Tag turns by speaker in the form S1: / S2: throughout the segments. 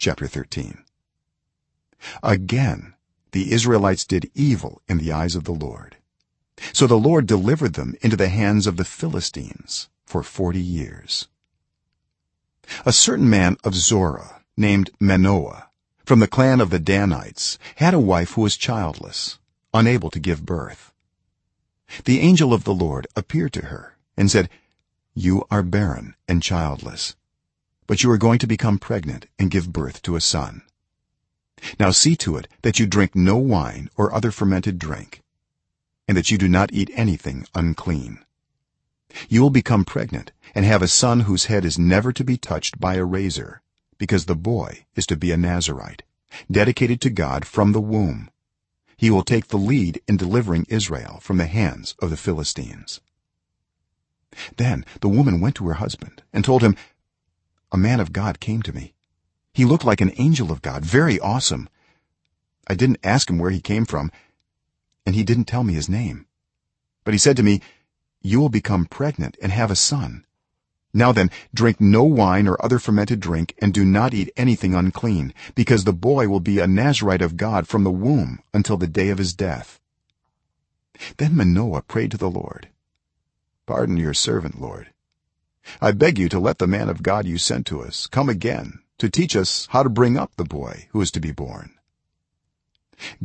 S1: chapter 13 again the israelites did evil in the eyes of the lord. So the lord delivered them into the hands of the philistines for 40 years. A certain man of zorah named manoah from the clan of the danites had a wife who was childless unable to give birth. The angel of the lord appeared to her and said you are barren and childless but you are going to become pregnant and give birth to a son. Now see to it that you drink no wine or other fermented drink and that you do not eat anything unclean. You will become pregnant and have a son whose head is never to be touched by a razor because the boy is to be a nazirite dedicated to god from the womb. He will take the lead in delivering israel from the hands of the philistines. Then the woman went to her husband and told him a man of god came to me. He looked like an angel of god very awesome. I didn't ask him where he came from and he didn't tell me his name. But he said to me you will become pregnant and have a son. Now then drink no wine or other fermented drink and do not eat anything unclean because the boy will be a nazirite of god from the womb until the day of his death. Then manoah prayed to the lord. Pardon your servant lord i beg you to let the man of god you sent to us come again to teach us how to bring up the boy who is to be born.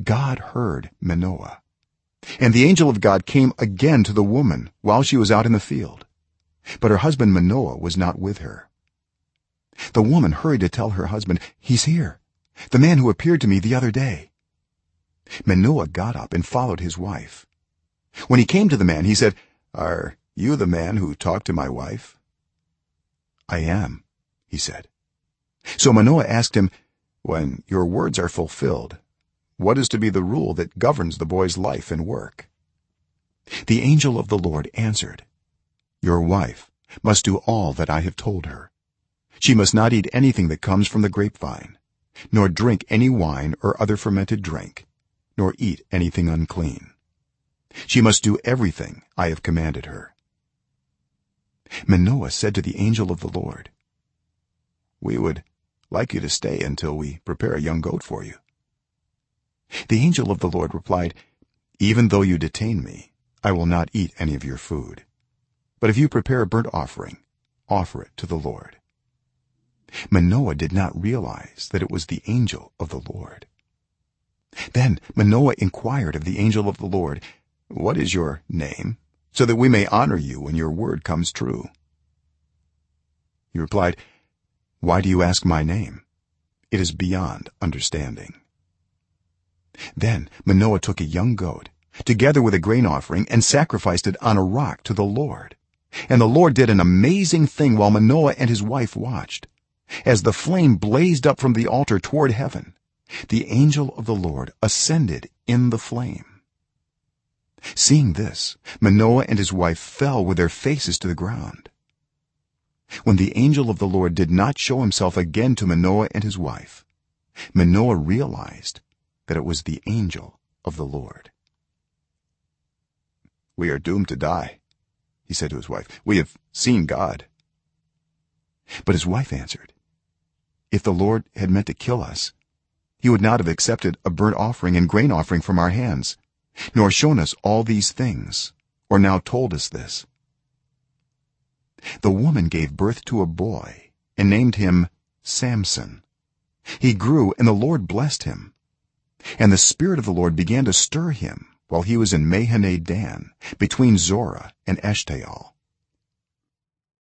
S1: God heard manoah and the angel of god came again to the woman while she was out in the field. But her husband manoah was not with her. The woman hurried to tell her husband he's here the man who appeared to me the other day. Manoah got up and followed his wife. When he came to the man he said are you the man who talked to my wife i am he said. So manoah asked him when your words are fulfilled what is to be the rule that governs the boy's life and work? The angel of the lord answered your wife must do all that i have told her. She must not eat anything that comes from the grapevine nor drink any wine or other fermented drink nor eat anything unclean. She must do everything i have commanded her manoah said to the angel of the lord we would like you to stay until we prepare a young goat for you. The angel of the lord replied even though you detain me i will not eat any of your food. But if you prepare a burnt offering offer it to the lord. Manoah did not realize that it was the angel of the lord. Then manoah inquired of the angel of the lord what is your name so that we may honor you when your word comes true. He replied why do you ask my name? It is beyond understanding. Then manoah took a young goat together with a grain offering and sacrificed it on a rock to the lord. And the lord did an amazing thing while manoah and his wife watched. As the flame blazed up from the altar toward heaven the angel of the lord ascended in the flame seeing this manoah and his wife fell with their faces to the ground. When the angel of the lord did not show himself again to manoah and his wife manoah realized that it was the angel of the lord. We are doomed to die he said to his wife. We have seen god. But his wife answered if the lord had meant to kill us he would not have accepted a burnt offering and grain offering from our hands nor shown us all these things or now told us this. The woman gave birth to a boy and named him samson. He grew and the lord blessed him. And the spirit of the lord began to stir him while he was in mahaneh dan between zorah and eshtaol